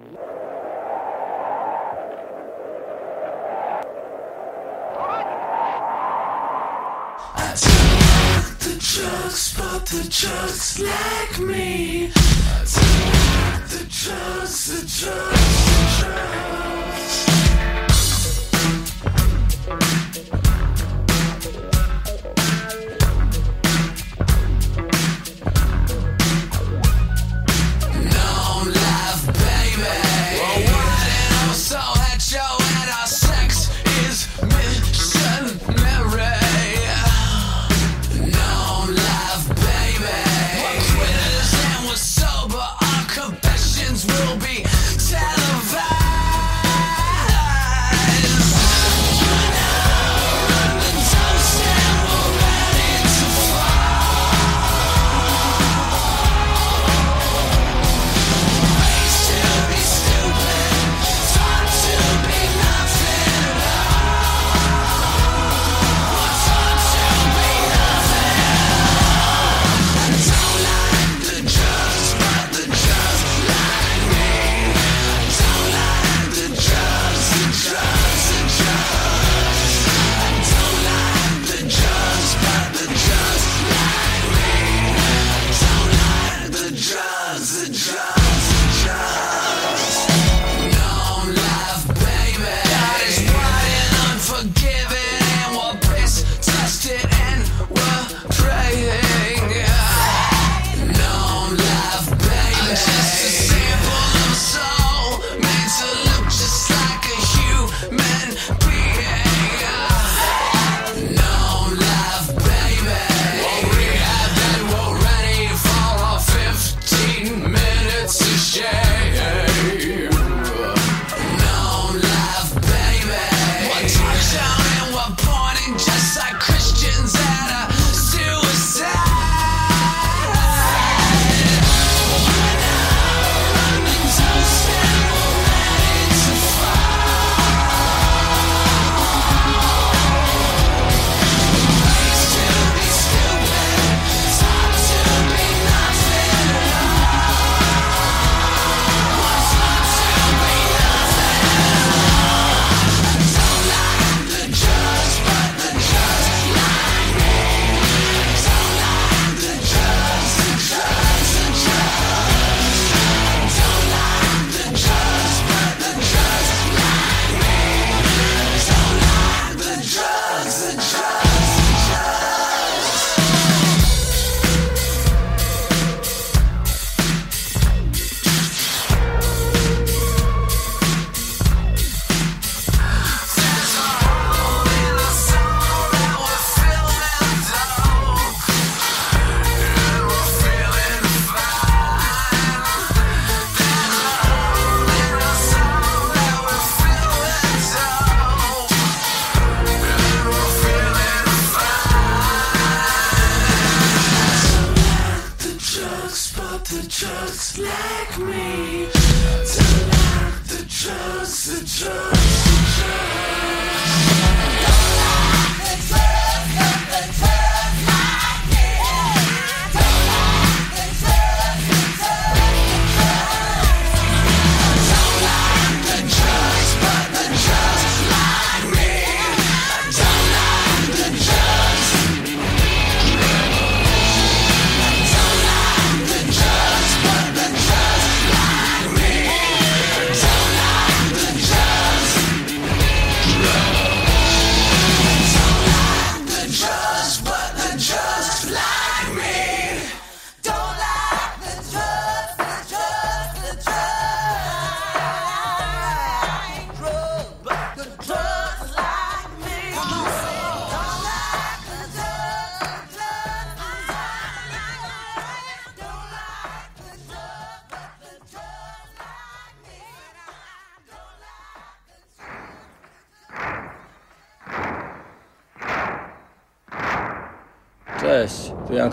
I don't the drugs, but the drugs like me. The drugs, the drugs, the drugs.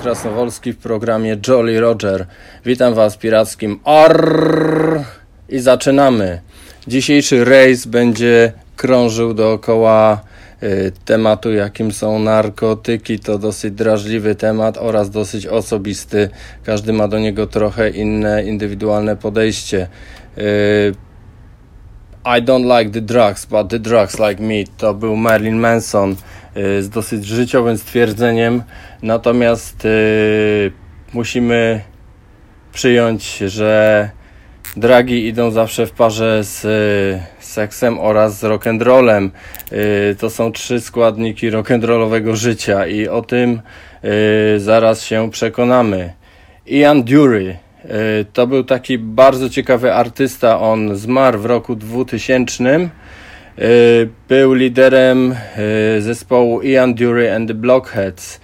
Krasnowolski w programie Jolly Roger. Witam Was pirackim Arr i zaczynamy. Dzisiejszy rejs będzie krążył dookoła y, tematu, jakim są narkotyki. To dosyć drażliwy temat oraz dosyć osobisty. Każdy ma do niego trochę inne, indywidualne podejście. Y, don't like the drugs, but the drugs like me. To był Marilyn Manson y, z dosyć życiowym stwierdzeniem. Natomiast y, musimy przyjąć, że dragi idą zawsze w parze z y, seksem oraz z rock'n'rollem. Y, to są trzy składniki rock'n'rollowego życia i o tym zaraz się przekonamy. Ian Dury to był taki bardzo ciekawy artysta. On zmarł w roku 2000. Y, Był liderem y, zespołu Ian Dury and the Blockheads.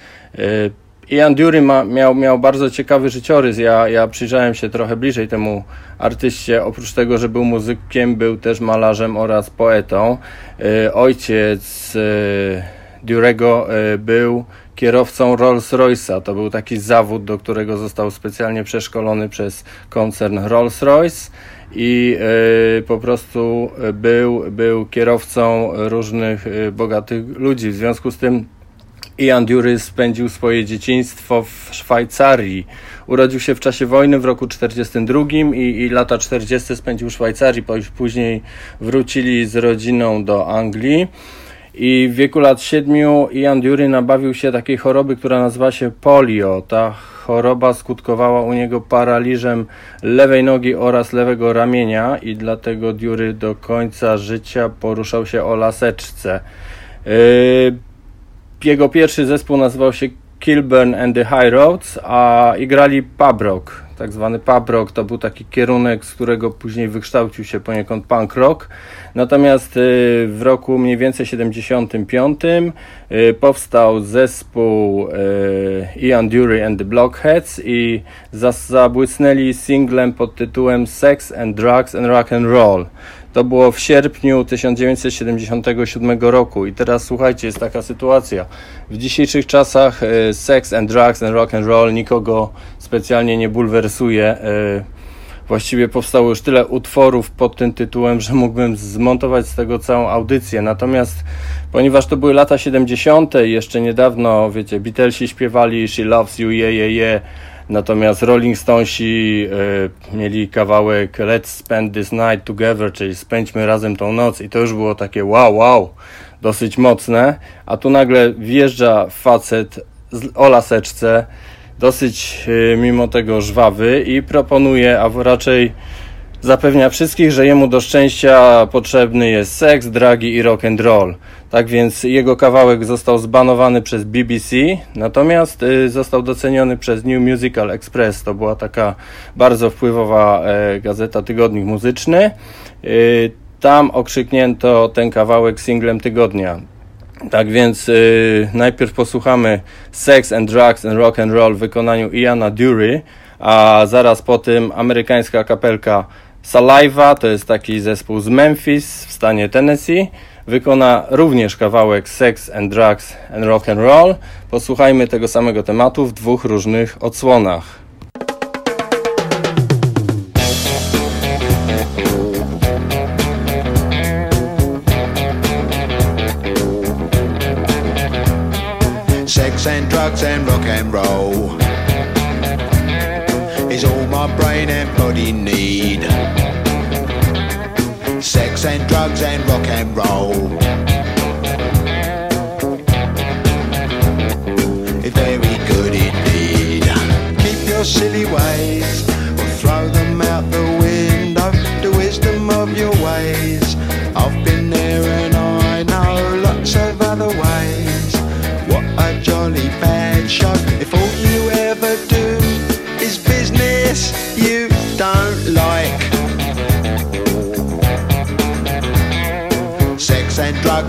Ian Dury ma, miał, miał bardzo ciekawy życiorys. Ja, ja przyjrzałem się trochę bliżej temu artyście. Oprócz tego, że był muzykiem, był też malarzem oraz poetą. Ojciec Durego był kierowcą Rolls-Royce'a. To był taki zawód, do którego został specjalnie przeszkolony przez koncern Rolls-Royce i y, po prostu był, był kierowcą różnych y, bogatych ludzi. W związku z tym Ian Dury spędził swoje dzieciństwo w Szwajcarii. Urodził się w czasie wojny w roku 42 i, i lata 40 spędził w Szwajcarii. Później wrócili z rodziną do Anglii. I w wieku lat 7 Ian Dury nabawił się takiej choroby, która nazywa się polio. Ta choroba skutkowała u niego paraliżem lewej nogi oraz lewego ramienia i dlatego Dury do końca życia poruszał się o laseczce. Yy, jego pierwszy zespół nazywał się Kilburn and the High Roads, a i grali pub rock. Tak zwany pub rock to był taki kierunek, z którego później wykształcił się poniekąd punk rock. Natomiast y, w roku mniej więcej 75 y, powstał zespół y, Ian Dury and the Blockheads i zabłysnęli singlem pod tytułem Sex and Drugs and Rock and Roll. To było w sierpniu 1977 roku i teraz słuchajcie, jest taka sytuacja. W dzisiejszych czasach e, sex and drugs and rock and roll nikogo specjalnie nie bulwersuje. E, właściwie powstało już tyle utworów pod tym tytułem, że mógłbym zmontować z tego całą audycję. Natomiast ponieważ to były lata 70., jeszcze niedawno, wiecie, Beatlesi śpiewali She Loves You, yeah, yeah, yeah. Natomiast Rolling Stonesi e, mieli kawałek Let's Spend This Night Together, czyli spędźmy razem tą noc i to już było takie wow, wow, dosyć mocne. A tu nagle wjeżdża facet z, o laseczce, dosyć e, mimo tego żwawy i proponuje, a raczej zapewnia wszystkich, że jemu do szczęścia potrzebny jest seks, dragi i rock and roll. Tak więc jego kawałek został zbanowany przez BBC, natomiast y, został doceniony przez New Musical Express. To była taka bardzo wpływowa e, gazeta, tygodnik muzyczny. Y, tam okrzyknięto ten kawałek singlem tygodnia. Tak więc y, najpierw posłuchamy Sex and Drugs and Rock and Roll w wykonaniu Iana Dury, a zaraz po tym amerykańska kapelka Saliva, to jest taki zespół z Memphis w stanie Tennessee, wykona również kawałek Sex and Drugs and Rock and Roll. Posłuchajmy tego samego tematu w dwóch różnych odsłonach. Sex and drugs and rock and roll is all my brain and body need. Sex and drugs and rock and roll. Very good indeed. Keep your silly ways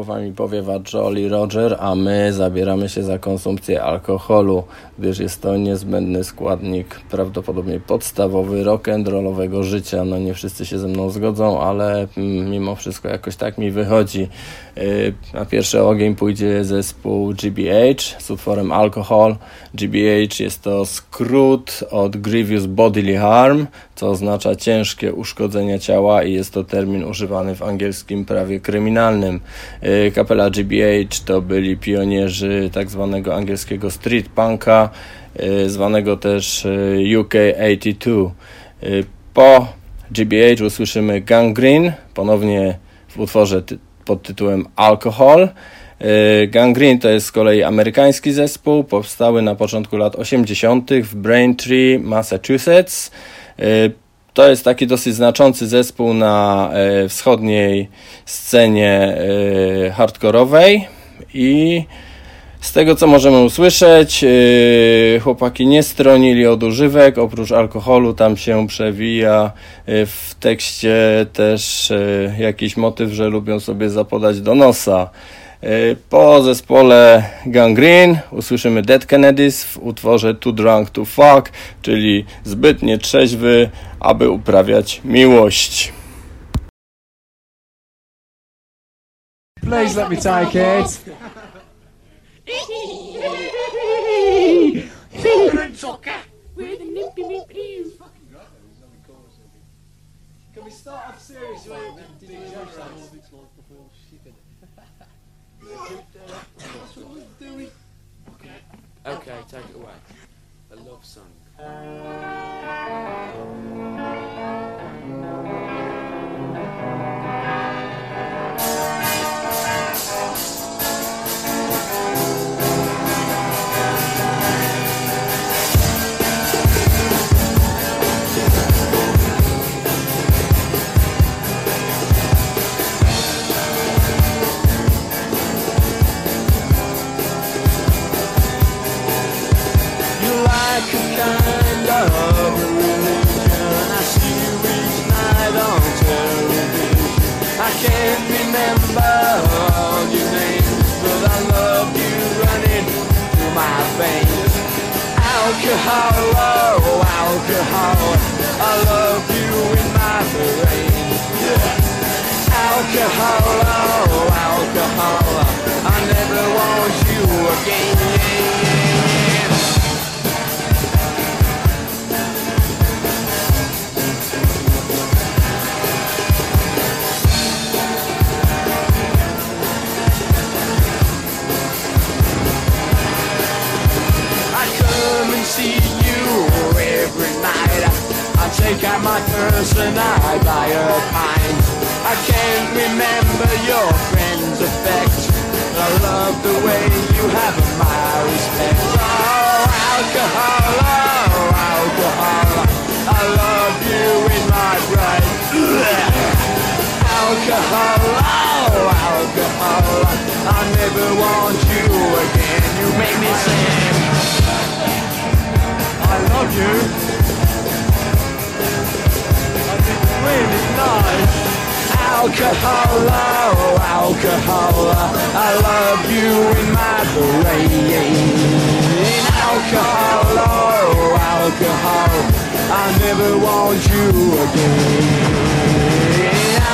Naszymi głowami powiewa Jolly Roger, a my zabieramy się za konsumpcję alkoholu, gdyż jest to niezbędny składnik, prawdopodobnie podstawowy rock'n'rollowego życia. No nie wszyscy się ze mną zgodzą, ale mm, mimo wszystko jakoś tak mi wychodzi. Na pierwszy ogień pójdzie zespół GBH z utworem Alcohol. GBH jest to skrót od Grievous Bodily Harm, co oznacza ciężkie uszkodzenia ciała i jest to termin używany w angielskim prawie kryminalnym. Yy, Kapela GBH to byli pionierzy tak zwanego angielskiego street punka, yy, zwanego też yy, UK 82. Yy, Po GBH usłyszymy Gangrene, ponownie w utworze pod tytułem Alcohol. Yy, Gangrene to jest z kolei amerykański zespół, powstały na początku lat 80. w Braintree, Massachusetts. To jest taki dosyć znaczący zespół na e, wschodniej scenie e, hardkorowej i z tego co możemy usłyszeć, yy, chłopaki nie stronili od używek, oprócz alkoholu tam się przewija yy, w tekście też yy, jakiś motyw, że lubią sobie zapodać do nosa. Po zespole Gangrene usłyszymy Dead Kennedys w utworze Too Drunk to Fuck, czyli zbyt nietrzeźwy, aby uprawiać miłość. Please let me take it. Soccer. We're the nippy nippy. Can we start off serious? That's what we're doing. Okay. Okay, take it away. A love song. Can't remember all your names, but I love you running through my veins. Alcohol, oh, alcohol. I love you in my brain. Alcohol, oh, alcohol. I never want you again. Take out my purse and I buy a pint. I can't remember your friend's effect. I love the way you have my respect. Oh, alcohol, oh, alcohol. I love you in my blood. Alcohol, oh, alcohol. I never want you again. You make me sing. I love you. Think really nice. Alcohol, oh, alcohol. I love you in my brain. Alcohol, oh, alcohol. I never want you again.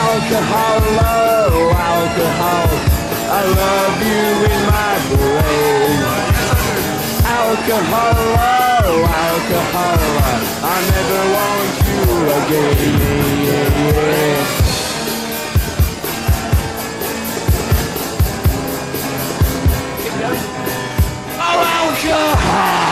Alcohol, oh, alcohol. I love you in my brain. Alcohol, oh, alcohol. I never want you again. Yeah, yeah, yeah.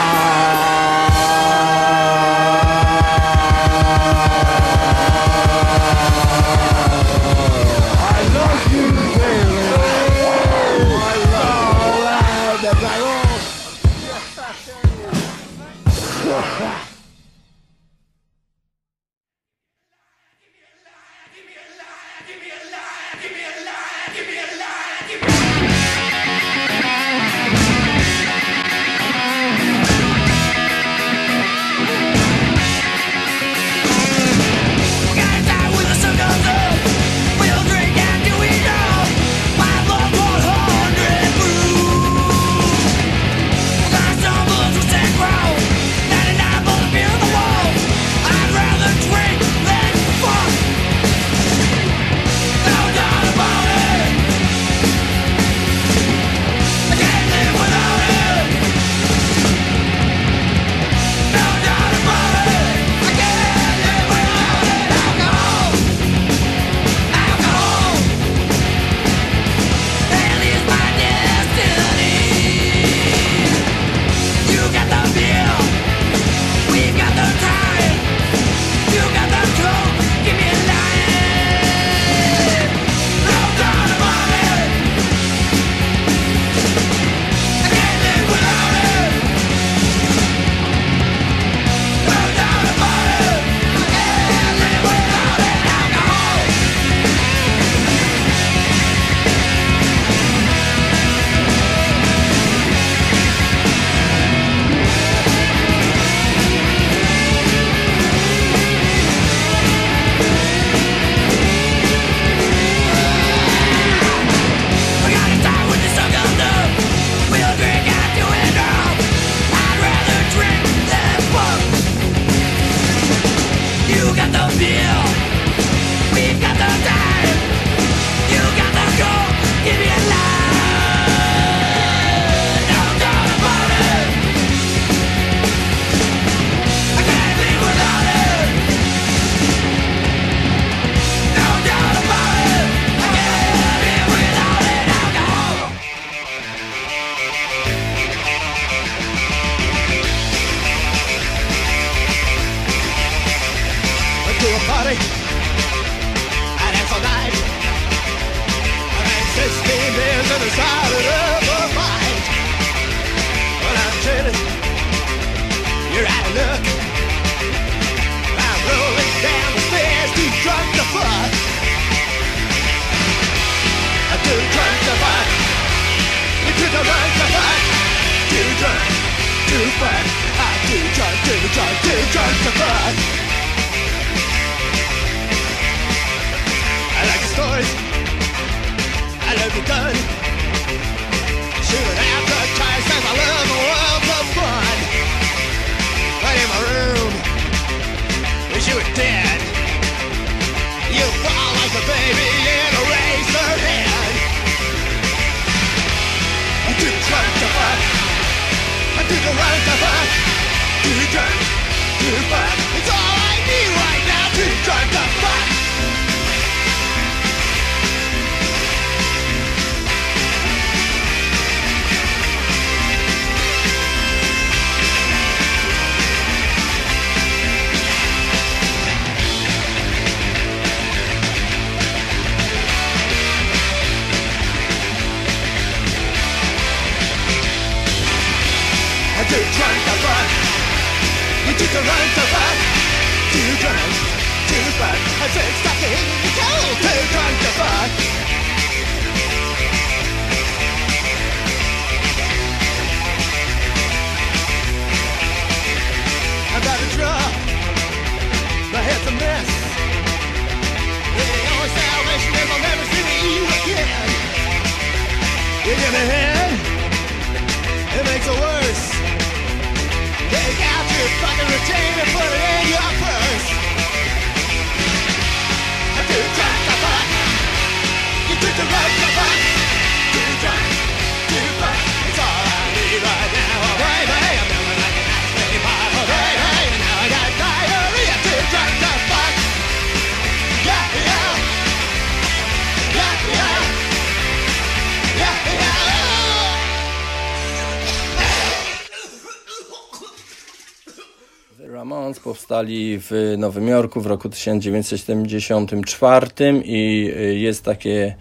W Nowym Jorku w roku 1974 i y, jest takie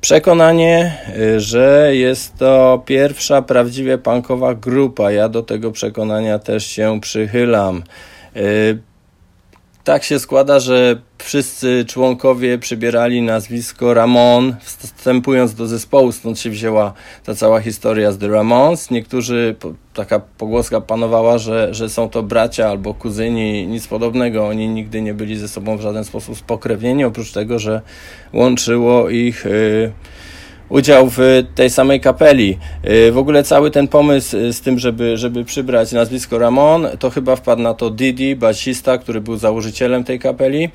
przekonanie, y, że jest to pierwsza prawdziwie punkowa grupa. Ja do tego przekonania też się przychylam. Tak się składa, że wszyscy członkowie przybierali nazwisko Ramon, wstępując do zespołu, stąd się wzięła ta cała historia z The Ramones. Niektórzy, taka pogłoska panowała, że, że są to bracia albo kuzyni, nic podobnego. Oni nigdy nie byli ze sobą w żaden sposób spokrewnieni, oprócz tego, że łączyło ich... Yy, udział w tej samej kapeli. Yy, W ogóle cały ten pomysł yy, z tym, żeby, żeby przybrać nazwisko Ramon, to chyba wpadł na to Didi, basista, który był założycielem tej kapeli.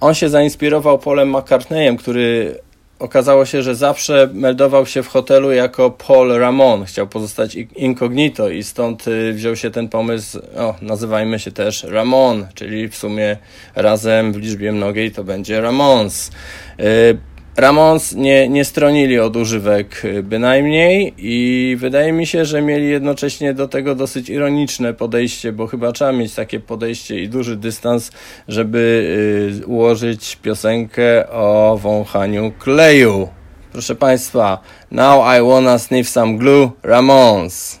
On się zainspirował Polem McCartneyem, który okazało się, że zawsze meldował się w hotelu jako Paul Ramon. Chciał pozostać incognito i stąd y, wziął się ten pomysł, o, nazywajmy się też Ramon, czyli w sumie razem w liczbie mnogiej to będzie Ramons. Ramons nie, nie stronili od używek y, bynajmniej i wydaje mi się, że mieli jednocześnie do tego dosyć ironiczne podejście, bo chyba trzeba mieć takie podejście i duży dystans, żeby y, ułożyć piosenkę o wąchaniu kleju. Proszę Państwa, Now I Wanna Sniff Some Glue, Ramones.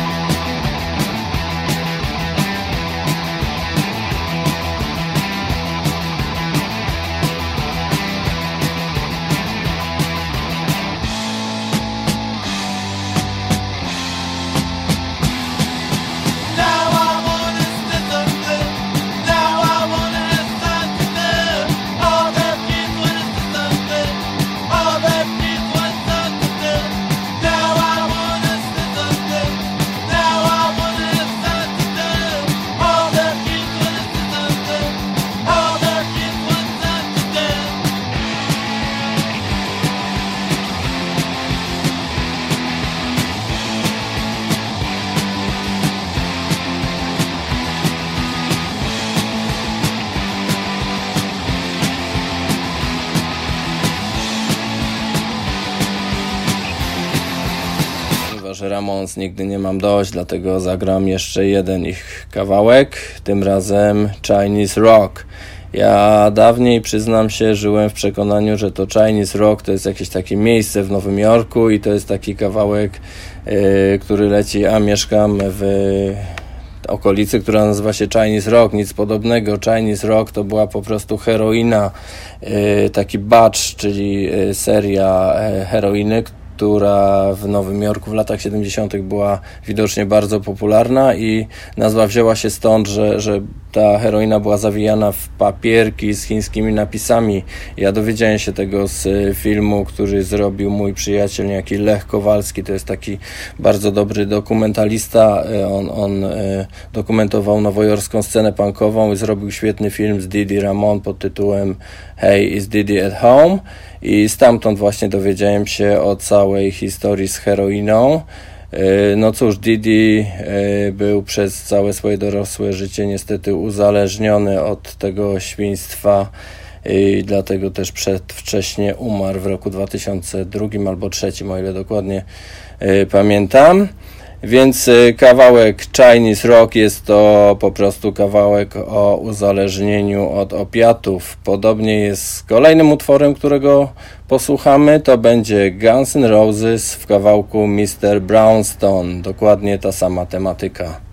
Ramons nigdy nie mam dość, dlatego zagram jeszcze jeden ich kawałek, tym razem Chinese Rock. Ja dawniej, przyznam się, żyłem w przekonaniu, że to Chinese Rock to jest jakieś takie miejsce w Nowym Jorku i to jest taki kawałek, yy, który leci, a mieszkam w okolicy, która nazywa się Chinese Rock, nic podobnego. Chinese Rock to była po prostu heroina, yy, taki batch, czyli yy, seria yy, heroiny, która w Nowym Jorku w latach 70. była widocznie bardzo popularna i nazwa wzięła się stąd, że, że ta heroina była zawijana w papierki z chińskimi napisami. Ja dowiedziałem się tego z y, filmu, który zrobił mój przyjaciel, niejaki Lech Kowalski. To jest taki bardzo dobry dokumentalista. Y, On, on y, dokumentował nowojorską scenę punkową i zrobił świetny film z Didi Ramon pod tytułem Hey, is Didi at home? I stamtąd właśnie dowiedziałem się o całej historii z heroiną. Yy, No cóż, Didi yy, był przez całe swoje dorosłe życie niestety uzależniony od tego świństwa i dlatego też przedwcześnie umarł w roku 2002 albo 2003, o ile dokładnie yy, pamiętam. Więc y, kawałek Chinese Rock jest to po prostu kawałek o uzależnieniu od opiatów. Podobnie jest z kolejnym utworem, którego posłuchamy. To będzie Guns N' Roses w kawałku Mr. Brownstone. Dokładnie ta sama tematyka.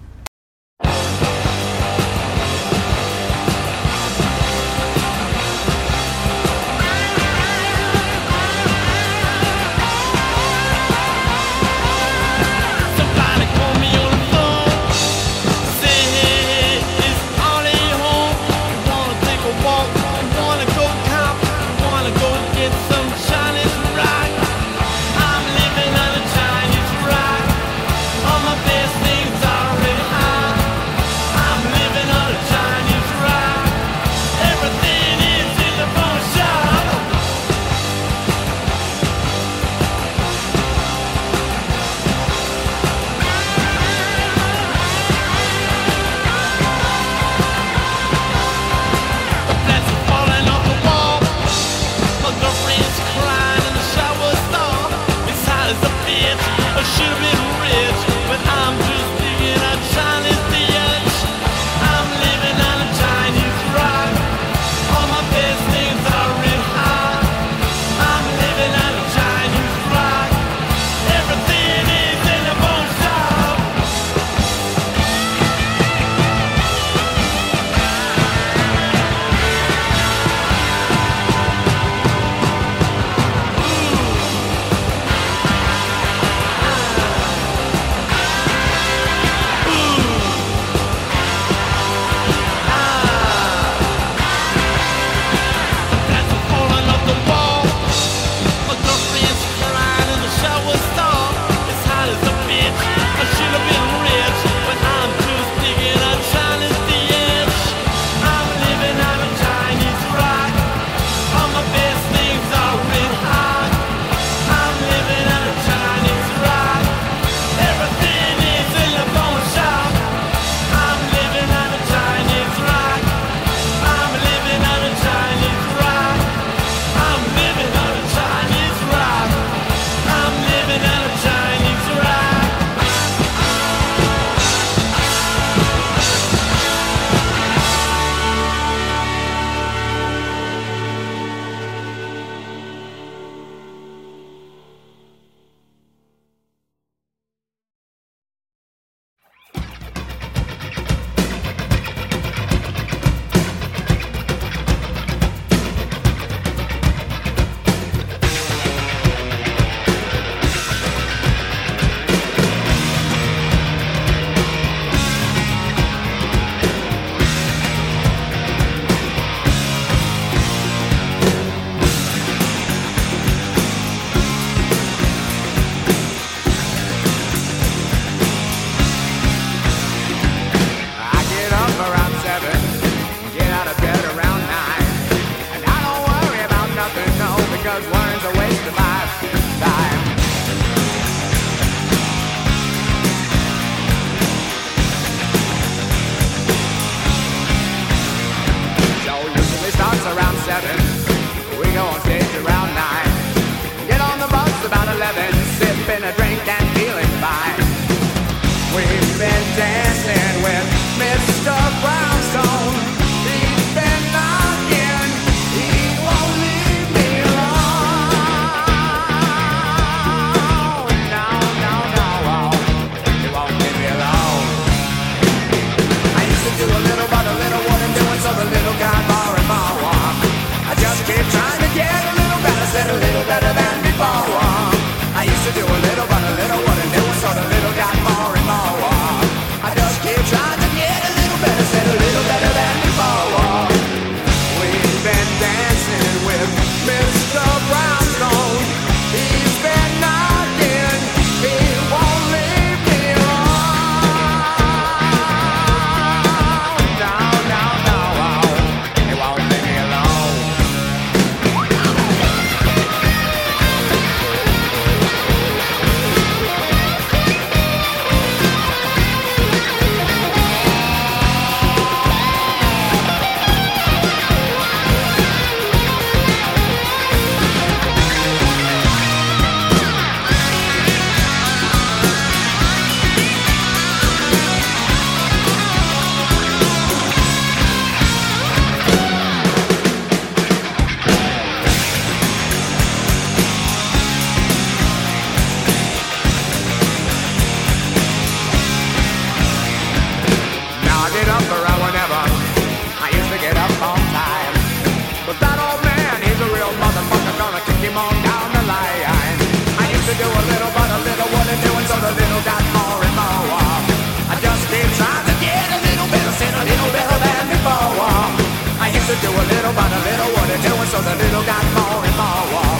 Little doing, so the little got more and more.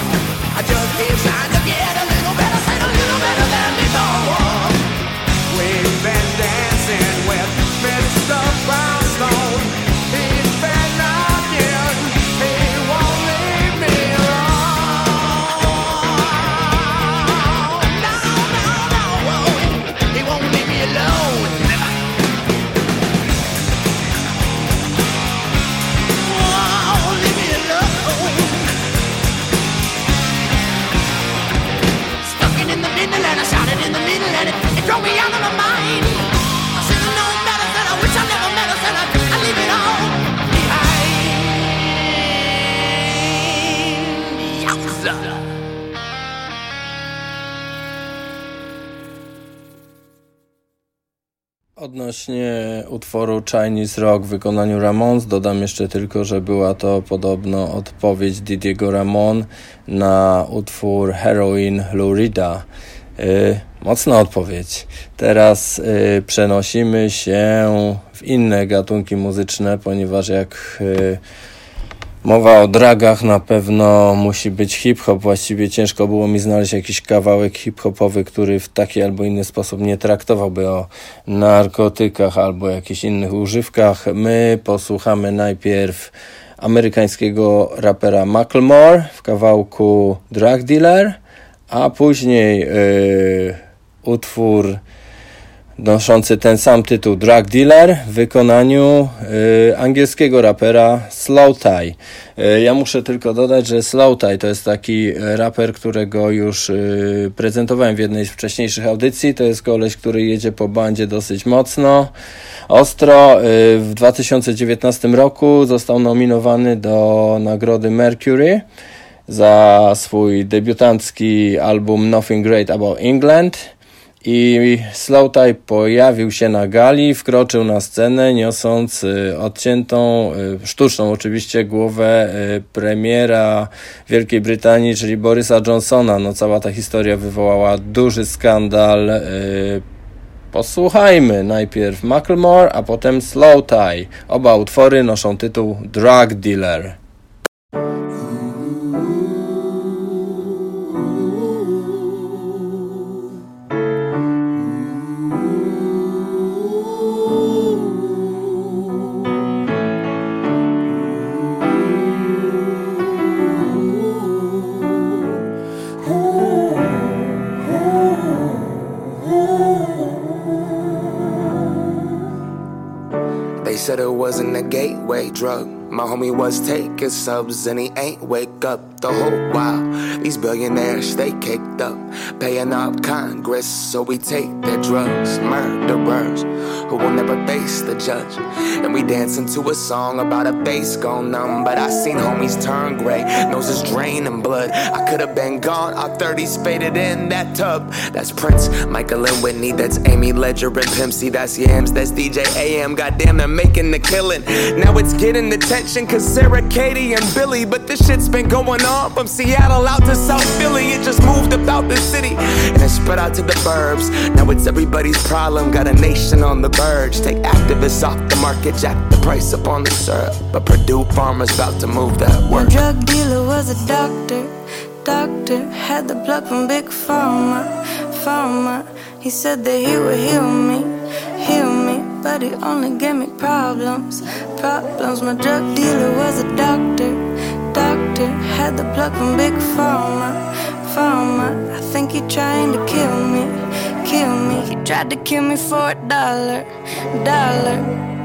I just keep trying to get a little better, said a little better than before. Odnośnie utworu Chinese Rock w wykonaniu Ramones, dodam jeszcze tylko, że była to podobno odpowiedź Didiego Ramon na utwór Heroin Lurida. Yy, mocna odpowiedź. Teraz yy, przenosimy się w inne gatunki muzyczne, ponieważ jak yy, Mowa o dragach na pewno musi być hip-hop. Właściwie ciężko było mi znaleźć jakiś kawałek hip-hopowy, który w taki albo inny sposób nie traktowałby o narkotykach albo jakichś innych używkach. My posłuchamy najpierw amerykańskiego rapera Macklemore w kawałku Drug Dealer, a później yy, utwór noszący ten sam tytuł Drug Dealer w wykonaniu y, angielskiego rapera Slow Tie. Y, ja muszę tylko dodać, że Slow Tie to jest taki raper, którego już y, prezentowałem w jednej z wcześniejszych audycji. To jest koleś, który jedzie po bandzie dosyć mocno, ostro. Y, w 2019 roku został nominowany do nagrody Mercury za swój debiutancki album Nothing Great About England. I Slowtie pojawił się na gali, wkroczył na scenę, niosąc y, odciętą, y, sztuczną oczywiście, głowę y, premiera Wielkiej Brytanii, czyli Borysa Johnsona. No, cała ta historia wywołała duży skandal. Posłuchajmy najpierw Macklemore, a potem Slowtie. Oba utwory noszą tytuł Drug Dealer. Said it wasn't a gateway drug. My homie was taking subs and he ain't wake up the whole while. These billionaires stay caked up, paying up Congress so we take their drugs. Murderers who will never face the judge. And we dancing to a song about a face gone numb. But I seen homies turn gray, noses draining blood. I could have been gone, our 30s faded in that tub. That's Prince, Michael and Whitney, that's Amy Ledger and Pimp C, that's Yams, that's DJ AM. Goddamn, they're making the killing. Now it's getting attention cause Sarah, Katie, and Billy. But this shit's been going on from Seattle out to South Philly. It just moved about the city and it spread out to the burbs. Now it's everybody's problem. Got a nation on the verge. Take activists off the market, jack the price up on the syrup. But Purdue Farmers about to move that work. drug dealer was a doctor. Doctor had the plug from Big Pharma. Pharma. He said that he would heal me, heal me, but he only gave me problems. Problems. My drug dealer was a doctor. Doctor had the plug from Big Pharma. Pharma. I think he trying to kill me, kill me. He tried to kill me for a dollar, dollar.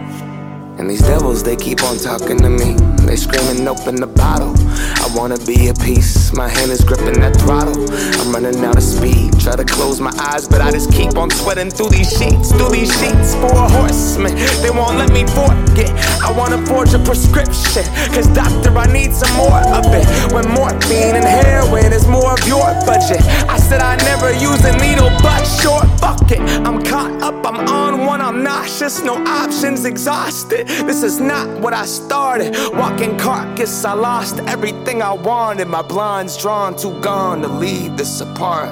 And these devils, they keep on talking to me. They screaming, open the bottle. I wanna be at peace. My hand is gripping that throttle. I'm running out of speed. Try to close my eyes, but I just keep on sweating through these sheets, through these sheets. For a horseman, they won't let me forget. I wanna forge a prescription. Cause doctor, I need some more of it. When morphine and heroin is more of your budget. I said I never use a needle, but sure, fuck it. I'm caught up, I'm on one, I'm nauseous. No options, exhausted. This is not what I started. Walking carcass, I lost everything I wanted. My blinds drawn, too gone to leave this apart.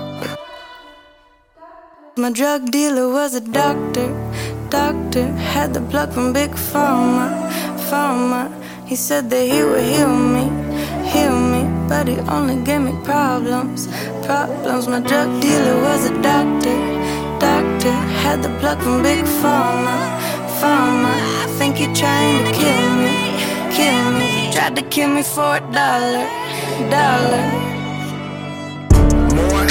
My drug dealer was a doctor. Doctor had the plug from Big Pharma. Pharma. He said that he would heal me, heal me, but he only gave me problems. Problems. My drug dealer was a doctor. Doctor had the plug from Big Pharma. Pharma. I you're trying to kill me, kill me. He tried to kill me for a dollar, dollar. More,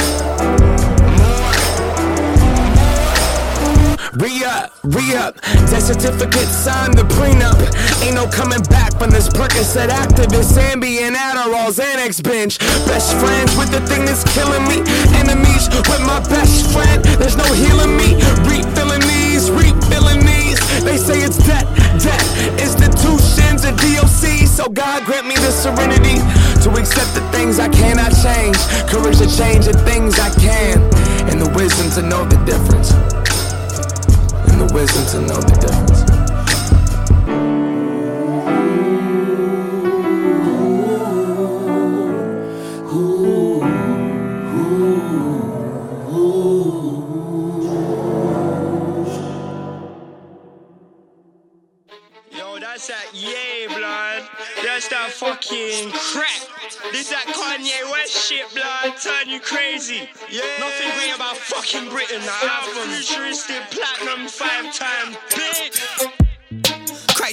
Re up, re up. Death certificate signed the prenup. Ain't no coming back from this Percocet activist, Ambien, Adderall, Xanax binge. Best friends with the thing that's killing me. Enemies with my best friend. There's no healing me. Refilling these, refilling these. They say it's debt, debt. Institutions and DOC. So God grant me the serenity to accept the things I cannot change. Courage to change the things I can. And the wisdom to know the difference and the wisdom to know the difference. This that Kanye West shit, blood. Turn you crazy. Yeah. Nothing great about fucking Britain. That album. Futuristic platinum five time bitch.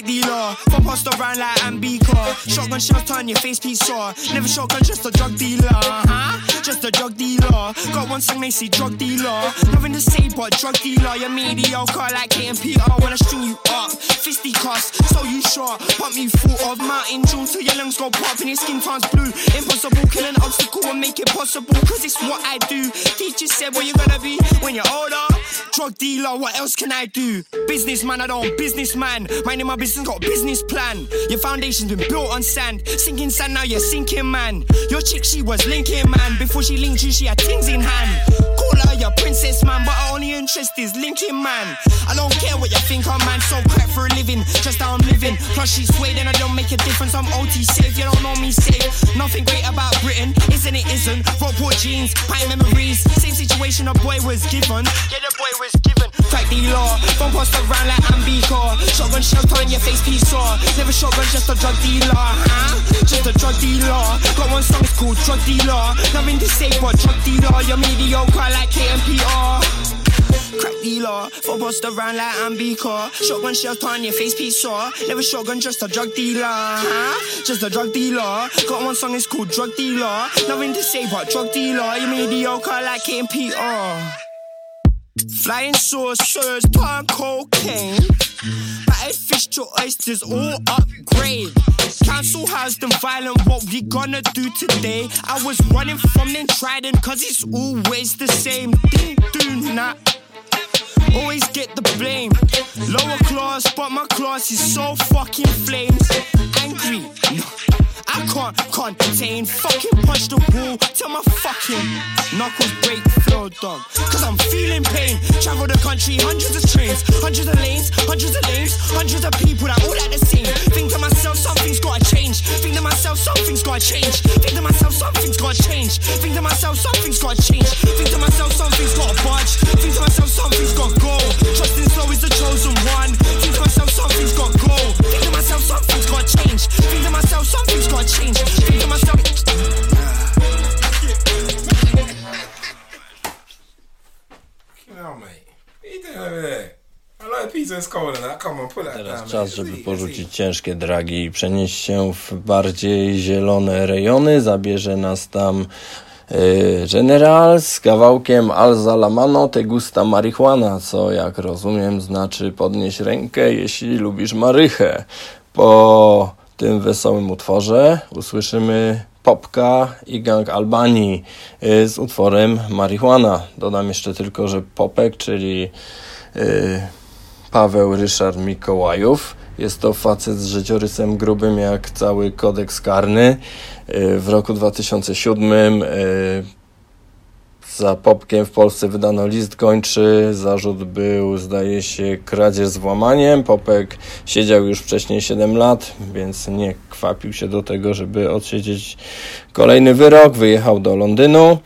Dealer, pop us around like Ambika. Shotgun shells turn your face saw. Never shotgun, just a drug dealer. Huh? Just a drug dealer. Got one song they say drug dealer. Nothing to say but drug dealer. You're mediocre like KMPR when I string you up. Fisty cuss, so you sure. Pump me full of mountain dew till your lungs go pop and your skin turns blue. Impossible, kill an obstacle and make it possible. Cause it's what I do. Teacher said what you gonna be when you're older. Drug dealer, what else can I do? Businessman, I don't businessman. Minding my business, got a business plan. Your foundation's been built on sand. Sinking sand, now you're sinking, man. Your chick, she was linking, man. Before she linked you, she had things in hand. Call her your princess, man. But our only interest is linking, man. I don't care what you think, I'm man. So crack for a living, just how I'm living. Plus, she's swayed and I don't make a difference. I'm OT safe, you don't know me safe. Nothing great about Britain, isn't it? Isn't. Rockport jeans, pine memories. Same situation a boy was given. Yeah, the boy was given. Dealer, bump us around like Ambika. Shotgun shelter on your face, piece saw. Never shotgun, just a drug dealer, huh? Just a drug dealer. Got one song, it's called Drug Dealer. Nothing to say but drug dealer. You're mediocre like KMPR. Crack dealer, for bust around like Ambika. Shotgun shelter on your face, piece saw. Never shotgun, just a drug dealer, huh? Just a drug dealer. Got one song, it's called Drug Dealer. Nothing to say but drug dealer. You're mediocre like KMPR. Flying saucers, turn cocaine. Battered fish to oysters, all upgrade. Council house them violent, what we gonna do today? I was running from them trident, cause it's always the same. Ding, do not. Always get the blame. Lower class, but my class is so fucking flames. Angry, no. I can't contain. Fucking punch the wall till my fucking knuckles break, flow dog. Cause I'm feeling pain. Travel the country, hundreds of trains, hundreds of lanes, hundreds of lanes, hundreds of people that all at the same. Think to myself, something's gotta change. Think to myself, something's gotta change. Think to myself, something's gotta change. Think to myself, something's gotta change. Think to myself, something's gotta budge. Think to myself, something's gotta go. Trusting slow is the chosen one. Think to myself, something's gotta go. Think to myself, something's gotta change. Think to myself, something's gotta change. Think to myself. No, mate. What you doing over there? Teraz czas, żeby porzucić ciężkie dragi i przenieść się w bardziej zielone rejony. Zabierze nas tam y, General z kawałkiem Alza la mano te gusta marihuana, co jak rozumiem znaczy podnieś rękę, jeśli lubisz marychę. Po tym wesołym utworze usłyszymy Popka i Gang Albanii y, z utworem Marihuana. Dodam jeszcze tylko, że Popek, czyli y, Paweł Ryszard Mikołajów. Jest to facet z życiorysem grubym jak cały kodeks karny. Y, W roku 2007 y, za Popkiem w Polsce wydano list gończy. Zarzut był, zdaje się, kradzież z włamaniem. Popek siedział już wcześniej 7 lat, więc nie kwapił się do tego, żeby odsiedzieć kolejny wyrok. Wyjechał do Londynu.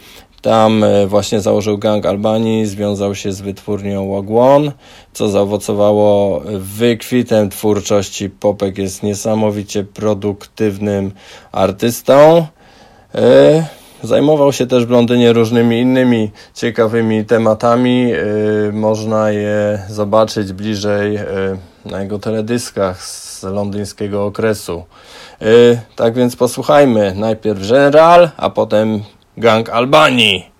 Tam e, właśnie założył gang Albanii, związał się z wytwórnią Wagwan, co zaowocowało wykwitem twórczości. Popek jest niesamowicie produktywnym artystą. E, Zajmował się też w Londynie różnymi innymi ciekawymi tematami. E, Można je zobaczyć bliżej e, na jego teledyskach z londyńskiego okresu. E, Tak więc posłuchajmy najpierw General, a potem Gang Albanii.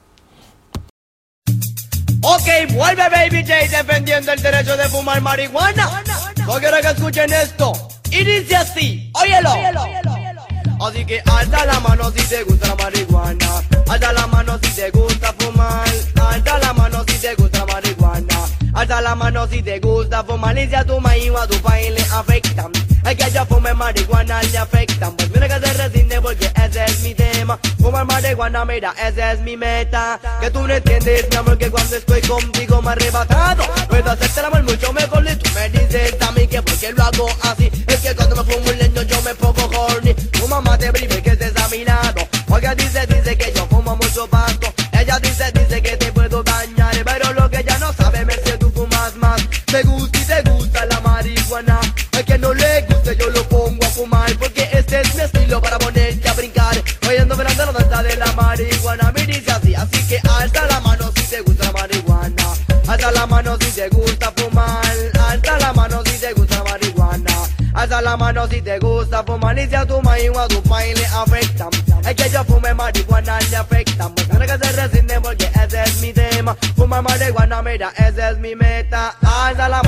Ok, vuelve Baby J defendiendo el derecho de fumar marihuana. No quiero que escuchen esto. Y dice así, óyelo. Así que alza la mano si te gusta la marihuana. Alza la mano si te gusta fumar. Alza la mano si te gusta la marihuana. Alza la mano si te gusta fumar. Y si a tu maíz o a tu país le afectan. Es que yo fume marihuana le afectan. Pues mira que se resiste porque ese es mi tema. Fumar marihuana, mira, esa es mi meta. Que tú no entiendes, mi amor, que cuando estoy contigo me arrebatado. Puedo hacerte el amor mucho mejor y tú me dices a mí que porque lo hago así. Mano si te gusta fumar. Alza la mano si te gusta marihuana. Alza la mano si te gusta fumar. Y si a tu maíz o a tu país le afectan. Es que yo fume marihuana le afectan. Pues que se resiste porque ese es mi tema. Fumar marihuana, mira, esa es mi meta. Alza la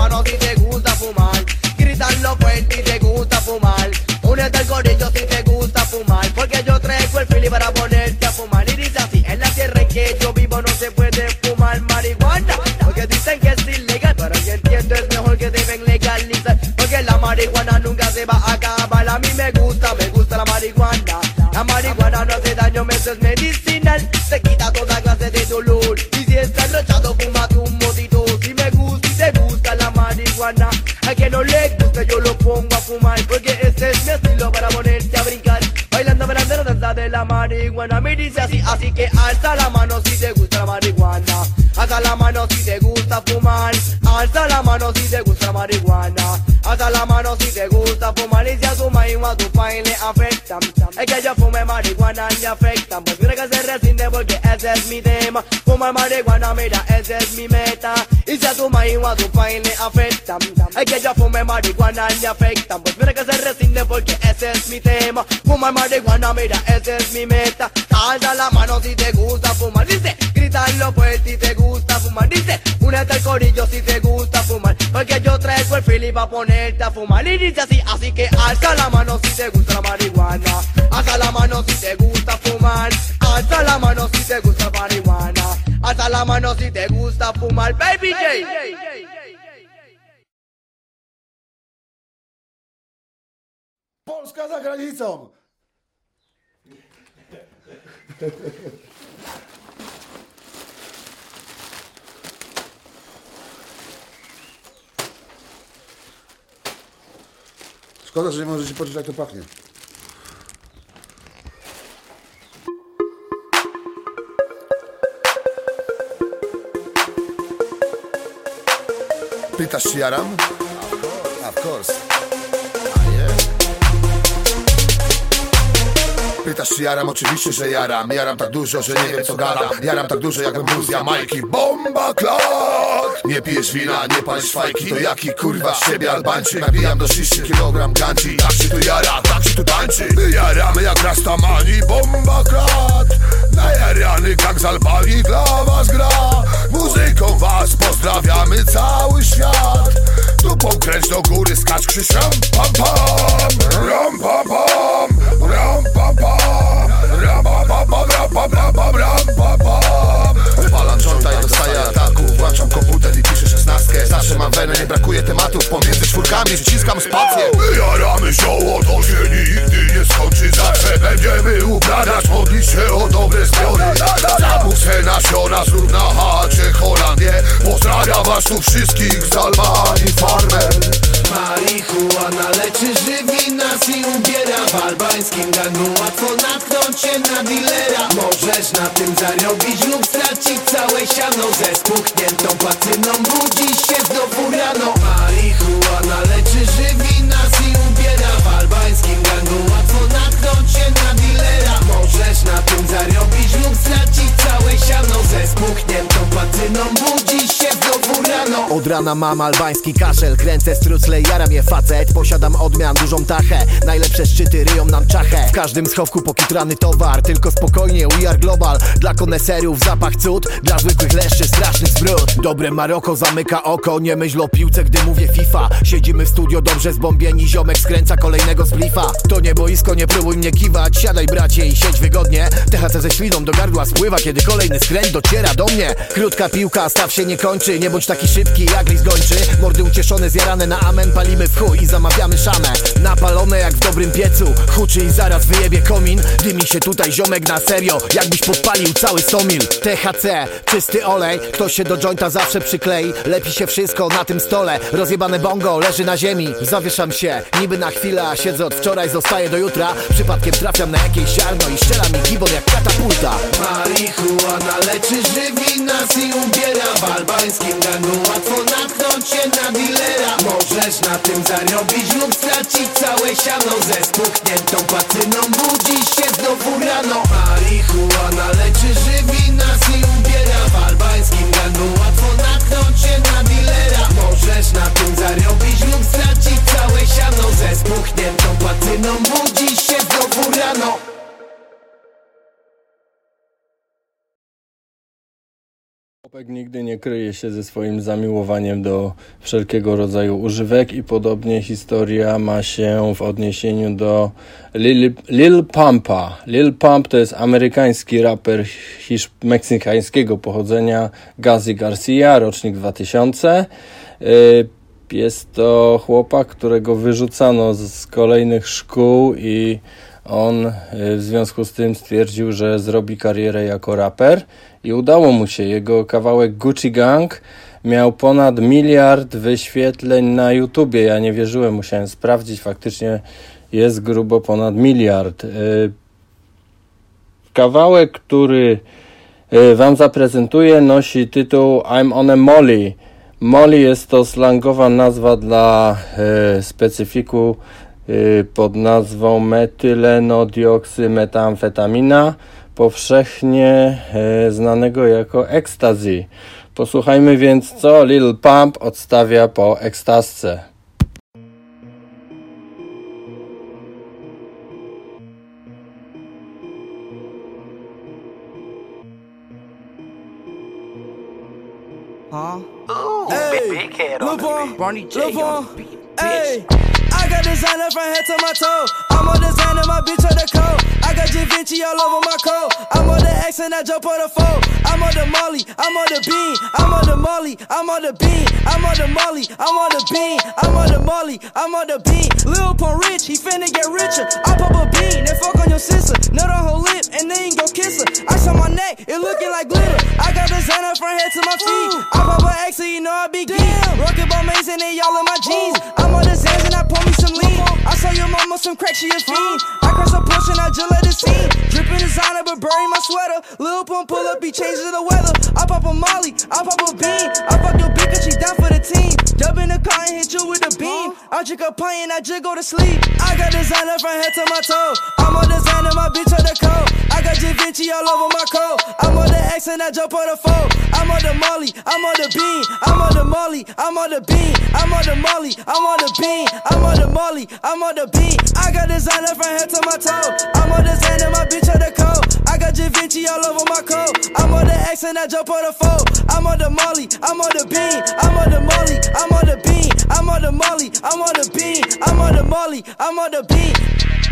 es medicinal. Te quita toda clase de dolor. Y si estás rochado, fúmate un motito. Si me gusta y te gusta la marihuana. A que no le guste, yo lo pongo a fumar. Porque este es mi estilo para ponerte a brincar. Bailando, bailando la danza de la marihuana. Me dice así, así que alza la mano si te gusta la marihuana. Alza la mano si te gusta fumar. Alza la mano si te gusta la marihuana. Alza la mano si te gusta fumar. Y si a tu maíz a tu país le afectan. Es que yo fume marihuana le afectan. Pues mira que se resiste porque ese es mi tema. Fumar marihuana, mira, ese es mi meta. Y si a tu maíz a tu país le afectan. Es que yo fume marihuana le afectan. Pues mira que se resiste porque ese es mi tema. Fumar marihuana, mira, ese es mi meta. Alza la mano si te gusta fumar. Dice, grita pasarlo por ti te gusta fumar. Dice, únete al corillo si te gusta fumar. Porque yo traigo el fili pa' ponerte a fumar. Y dice así, así que alza la mano si te gusta la marihuana. Alza la mano si te gusta fumar. Alza la mano si te gusta la marihuana. Alza la mano si te gusta fumar. Baby J. Polska za granicą! Szkoda, że nie możecie poczuć, jak to pachnie. Pytasz, czy jaram? Of course. Pytasz czy jaram? Oczywiście, że jaram. Jaram tak dużo, że nie wiem co gadam. Jaram tak dużo jakbym był z Jamajki. Bomba klat! Nie pijesz wina, nie palisz fajki. To jaki kurwa z siebie Albańczyk? Nabijam do szyszy kilogram ganci Tak się tu jara, tak się tu tańczy. My jaramy jak Rastamani. Bomba klat! Najarany jak z Albanii dla was gra. Muzyką was pozdrawiamy cały świat. Dupą kręć do góry, skacz krzyż ram pam pam. Ram pam pam Ram pam pam Ram pam pam Ram Ram i dostaję ataku Włączam komputer i szesnastkę Zawsze mam wenę, nie brakuje tematów. Pomiędzy czwórkami wciskam spację. My jaramy zioło, to się nigdy nie skończy. Zawsze będziemy ubradać, modlić się o dobre zbiory. Zapów se nasiona, znów na hacie Holandię. Pozdrawiam was tu wszystkich z Albanii Farmer. Marihuana leczy, żywi nas i ubiera W albańskim gangu. Łatwo natknąć się na dilera Możesz na tym zarobić lub stracić całe siano Ze spuchniętą patyną budzisz się znowu rano. Marihuana leczy, żywi nas i ubiera W albańskim gangu. Łatwo natknąć się na dilera Możesz na tym zarobić lub stracić całe siano. Ze spuchniętą patyną budzisz się znowu rano. Od rana mam albański kaszel Kręcę strucle, jaram je facet. Posiadam odmian, dużą tachę. Najlepsze szczyty ryją nam czachę. W każdym schowku pokitrany towar Tylko spokojnie, we are global. Dla koneserów zapach cud Dla zwykłych leszczy straszny zwrót. Dobre Maroko zamyka oko Nie myśl o piłce, gdy mówię FIFA. Siedzimy w studio dobrze zbombieni Ziomek skręca kolejnego splifa To nie boisko, nie próbuj mnie kiwać. Siadaj bracie i siedź wygodnie. THC ze świną do gardła spływa Kiedy kolejny skręt dociera do mnie. Krótka piłka, staw się nie kończy Nie bądź taki szybki jak lis gończy. Mordy ucieszone, zjarane na amen. Palimy w chuj i zamawiamy szamę. Napalone jak w dobrym piecu. Huczy i zaraz wyjebie komin. Dymi się tutaj ziomek na serio. Jakbyś podpalił cały somil THC, czysty olej. Ktoś się do jointa zawsze przyklei. Lepi się wszystko na tym stole. Rozjebane bongo leży na ziemi. Zawieszam się, niby na chwilę A siedzę od wczoraj, zostaję do jutra. Przypadkiem trafiam na jakieś ziarno I strzela mi gibon jak katapulta. Marihuana leczy, żywi nas i ubiera W albańskim gangu łatwo natknąć się na dilera Możesz na tym zarobić lub stracić całe siano. Ze spuchniętą patyną budzisz się znowu rano Nigdy nie kryje się ze swoim zamiłowaniem do wszelkiego rodzaju używek i podobnie historia ma się w odniesieniu do Lil, Lil Pumpa. Lil Pump to jest amerykański raper hisz, meksykańskiego pochodzenia Gazi Garcia, rocznik 2000. Y, Jest to chłopak, którego wyrzucano z z kolejnych szkół i on y, w związku z tym stwierdził, że zrobi karierę jako raper i udało mu się. Jego kawałek Gucci Gang miał ponad miliard wyświetleń na YouTubie. Ja nie wierzyłem, musiałem sprawdzić. Faktycznie jest grubo ponad miliard. Y, Kawałek, który y, Wam zaprezentuję, nosi tytuł I'm on a Molly. Molly jest to slangowa nazwa dla y, specyfiku pod nazwą metylenodioksymetaamfetamina, powszechnie e, znanego jako ecstasy. Posłuchajmy więc, co Lil Pump odstawia po ekstazce. Huh? Ooh, hey, big, big head on the beat. J on the beat. Hey. Got designer from head to my toe. I'm a designer, my bitch on the coat. I got Vinci all over my coat. I'm on the X and I jump on the foe. I'm on the Molly, I'm on the beam. I'm on the Molly, I'm on the beam. I'm on the Molly, I'm on the beam. I'm on the Molly, I'm on the beam. Lil Pump rich, he finna get richer. I pop a bean, then fuck on your sister. Nut on her lip, and then go kiss her. Ice on my neck, it looking like glitter. I got designer from head to my feet. I pop a X, so you know I be geek. Rockin' ball mason and y'all in my jeans. I'm on the and I pour me some lean. I saw your mama some crack, she a fiend. I cross a push and I just let it scene. Dripping designer, but bury my sweater. Lil Pump pull up, he changes the weather. I pop a Molly, I pop a bean. I fuck your 'cause she down for the team. Dub in the car and hit you with the beam. I drink a pint and I just go to sleep. I got designer from head to my toe. I'm a designer, my bitch on the coat. I got Da Vinci all over my coat. I'm on the X and I jump on the phone. I'm on the Molly, I'm on the beam. I'm on the Molly, I'm on the beam. I'm on the Molly, I'm on the beam. I'm on the Molly, I'm on the beam. I got designer from head to my toe. I'm on designer, my bitch on the coat. I got Da Vinci all over my coat. I'm on the X and I jump on the phone. I'm on the Molly, I'm on the beam. I'm on the Molly, I'm on the beam. I'm on the Molly, I'm on the beam. I'm on the Molly, I'm on the beam.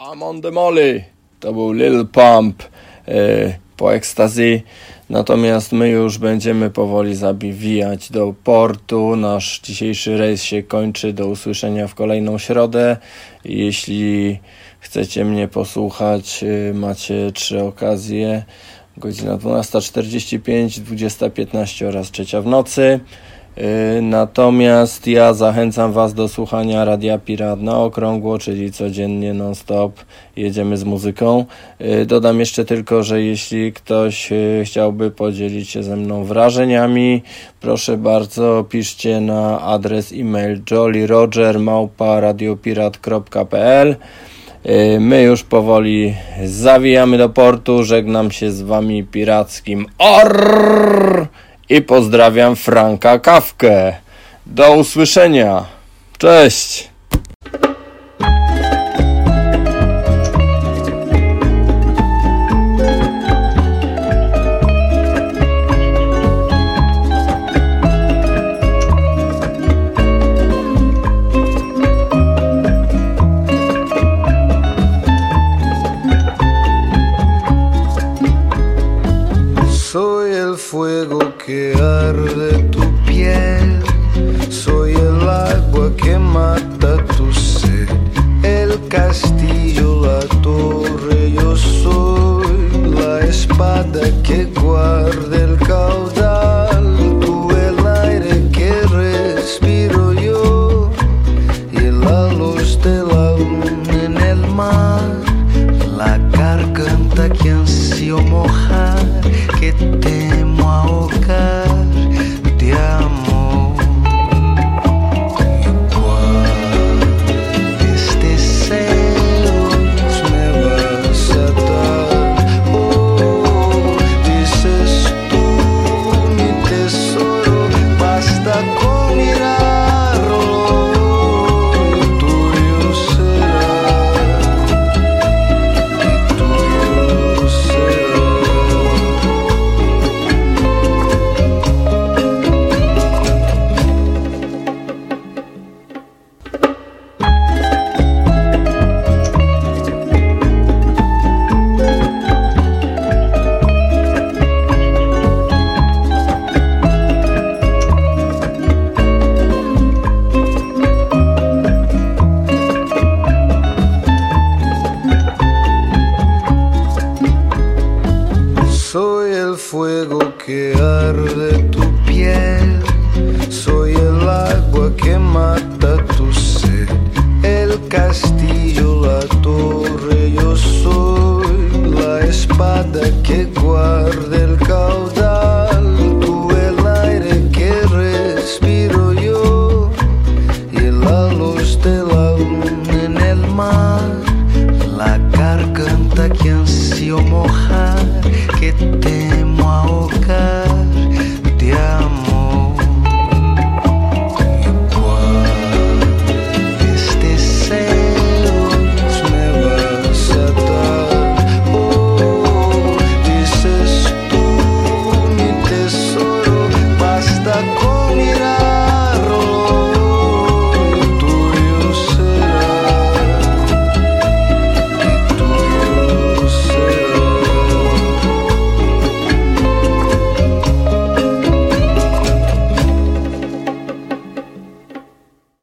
I'm on the molly. To był Lil Pump e, po ekstazji. Natomiast my już będziemy powoli zawijać do portu. Nasz dzisiejszy rejs się kończy. Do usłyszenia w kolejną środę. Jeśli chcecie mnie posłuchać, e, macie trzy okazje. Godzina 12.45, 20.15 oraz trzecia w nocy. Yy, Natomiast ja zachęcam Was do słuchania Radia Pirat na okrągło, czyli codziennie non-stop jedziemy z muzyką. Yy, Dodam jeszcze tylko, że jeśli ktoś yy, chciałby podzielić się ze mną wrażeniami, proszę bardzo piszcie na adres e-mail jollyroger.radiopirat.pl My już powoli zawijamy do portu. Żegnam się z Wami pirackim ORR i pozdrawiam Franka Kawkę. Do usłyszenia. Cześć. Castillo, la torre, yo soy la espada que guarda el